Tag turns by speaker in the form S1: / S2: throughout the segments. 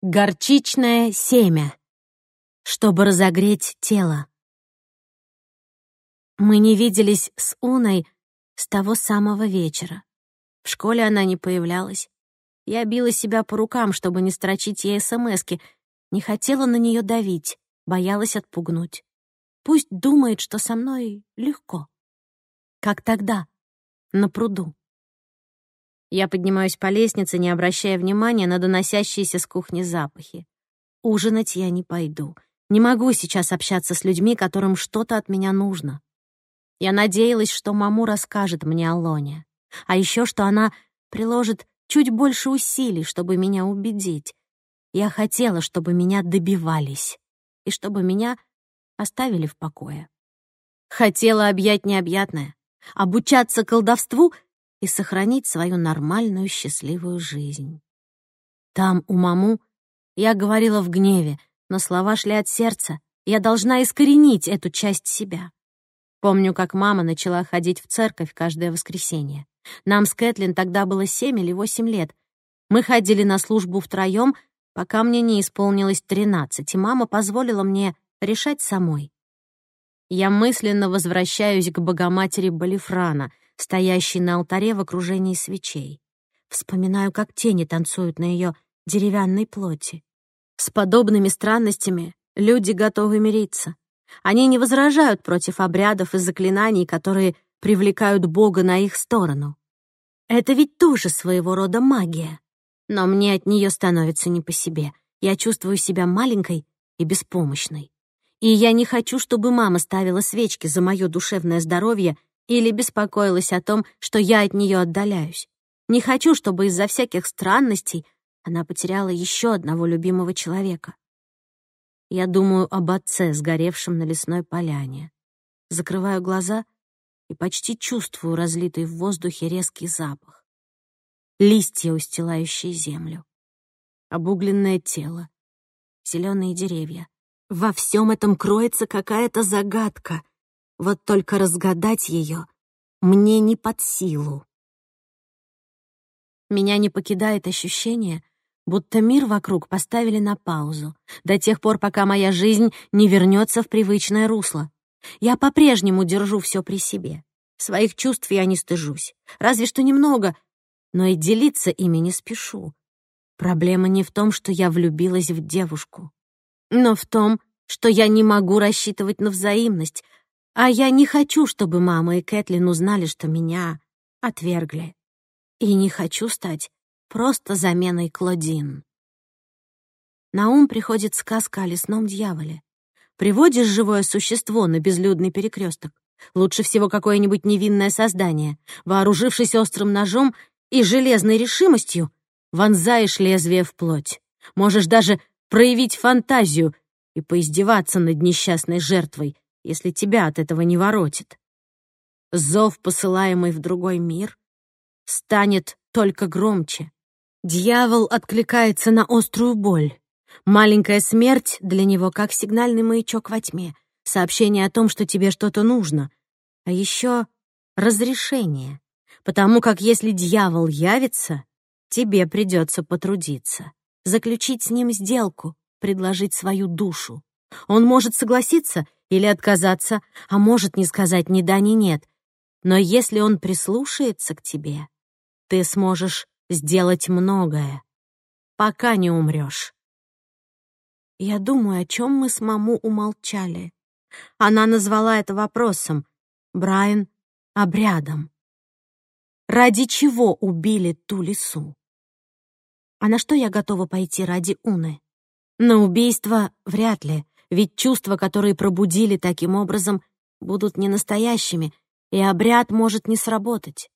S1: Горчичное семя, чтобы разогреть тело. Мы не виделись с Уной с того самого вечера. В школе она не появлялась. Я била себя по рукам, чтобы не строчить ей смски, не хотела на нее давить, боялась отпугнуть. Пусть думает, что со мной легко. Как тогда, на пруду. Я поднимаюсь по лестнице, не обращая внимания на доносящиеся с кухни запахи. Ужинать я не пойду. Не могу сейчас общаться с людьми, которым что-то от меня нужно. Я надеялась, что маму расскажет мне о Лоне. А еще, что она приложит чуть больше усилий, чтобы меня убедить. Я хотела, чтобы меня добивались и чтобы меня оставили в покое. Хотела объять необъятное, обучаться колдовству — и сохранить свою нормальную счастливую жизнь. Там, у маму, я говорила в гневе, но слова шли от сердца. Я должна искоренить эту часть себя. Помню, как мама начала ходить в церковь каждое воскресенье. Нам с Кэтлин тогда было семь или восемь лет. Мы ходили на службу втроём, пока мне не исполнилось тринадцать, и мама позволила мне решать самой. Я мысленно возвращаюсь к Богоматери Балифрана — стоящей на алтаре в окружении свечей. Вспоминаю, как тени танцуют на ее деревянной плоти. С подобными странностями люди готовы мириться. Они не возражают против обрядов и заклинаний, которые привлекают Бога на их сторону. Это ведь тоже своего рода магия. Но мне от нее становится не по себе. Я чувствую себя маленькой и беспомощной. И я не хочу, чтобы мама ставила свечки за мое душевное здоровье или беспокоилась о том, что я от нее отдаляюсь. Не хочу, чтобы из-за всяких странностей она потеряла еще одного любимого человека. Я думаю об отце, сгоревшем на лесной поляне. Закрываю глаза и почти чувствую разлитый в воздухе резкий запах. Листья, устилающие землю. Обугленное тело. Зеленые деревья. Во всем этом кроется какая-то загадка, вот только разгадать ее мне не под силу. Меня не покидает ощущение, будто мир вокруг поставили на паузу, до тех пор, пока моя жизнь не вернется в привычное русло. Я по-прежнему держу все при себе. Своих чувств я не стыжусь, разве что немного, но и делиться ими не спешу. Проблема не в том, что я влюбилась в девушку, но в том, что я не могу рассчитывать на взаимность, а я не хочу, чтобы мама и Кэтлин узнали, что меня отвергли. И не хочу стать просто заменой Клодин. На ум приходит сказка о лесном дьяволе. Приводишь живое существо на безлюдный перекресток. Лучше всего какое-нибудь невинное создание. Вооружившись острым ножом и железной решимостью, вонзаешь лезвие в плоть. Можешь даже проявить фантазию и поиздеваться над несчастной жертвой, если тебя от этого не воротит. Зов, посылаемый в другой мир, станет только громче. Дьявол откликается на острую боль. Маленькая смерть для него как сигнальный маячок во тьме, сообщение о том, что тебе что-то нужно. А еще разрешение, потому как если дьявол явится, тебе придется потрудиться, заключить с ним сделку, предложить свою душу. Он может согласиться или отказаться, а может не сказать ни да, ни нет. Но если он прислушается к тебе, ты сможешь сделать многое, пока не умрёшь. Я думаю, о чём мы с маму умолчали. Она назвала это вопросом, Брайан — обрядом. Ради чего убили ту лису? А на что я готова пойти ради Уны? На убийство вряд ли ведь чувства, которые пробудили таким образом, будут не настоящими, и обряд может не сработать.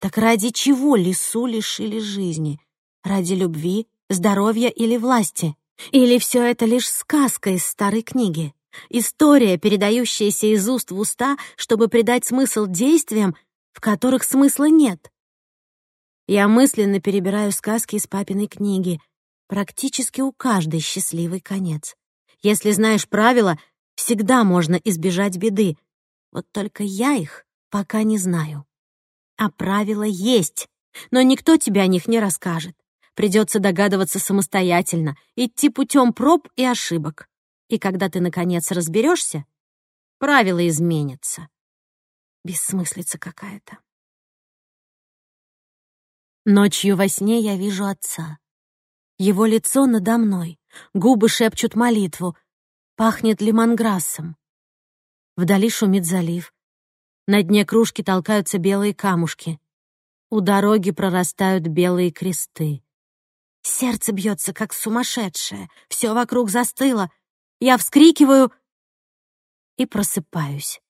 S1: Так ради чего лесу лишили жизни? Ради любви, здоровья или власти? Или все это лишь сказка из старой книги? История, передающаяся из уст в уста, чтобы придать смысл действиям, в которых смысла нет. Я мысленно перебираю сказки из папиной книги. Практически у каждой счастливый конец. Если знаешь правила, всегда можно избежать беды. Вот только я их пока не знаю. А правила есть, но никто тебе о них не расскажет. Придется догадываться самостоятельно, идти путем проб и ошибок. И когда ты, наконец, разберешься, правила изменятся. Бессмыслица какая-то. Ночью во сне я вижу отца. Его лицо надо мной, Губы шепчут молитву. Пахнет лимонграссом. Вдали шумит залив. На дне кружки толкаются белые камушки. У дороги прорастают белые кресты. Сердце бьется, как сумасшедшее. Все вокруг застыло. Я вскрикиваю и просыпаюсь.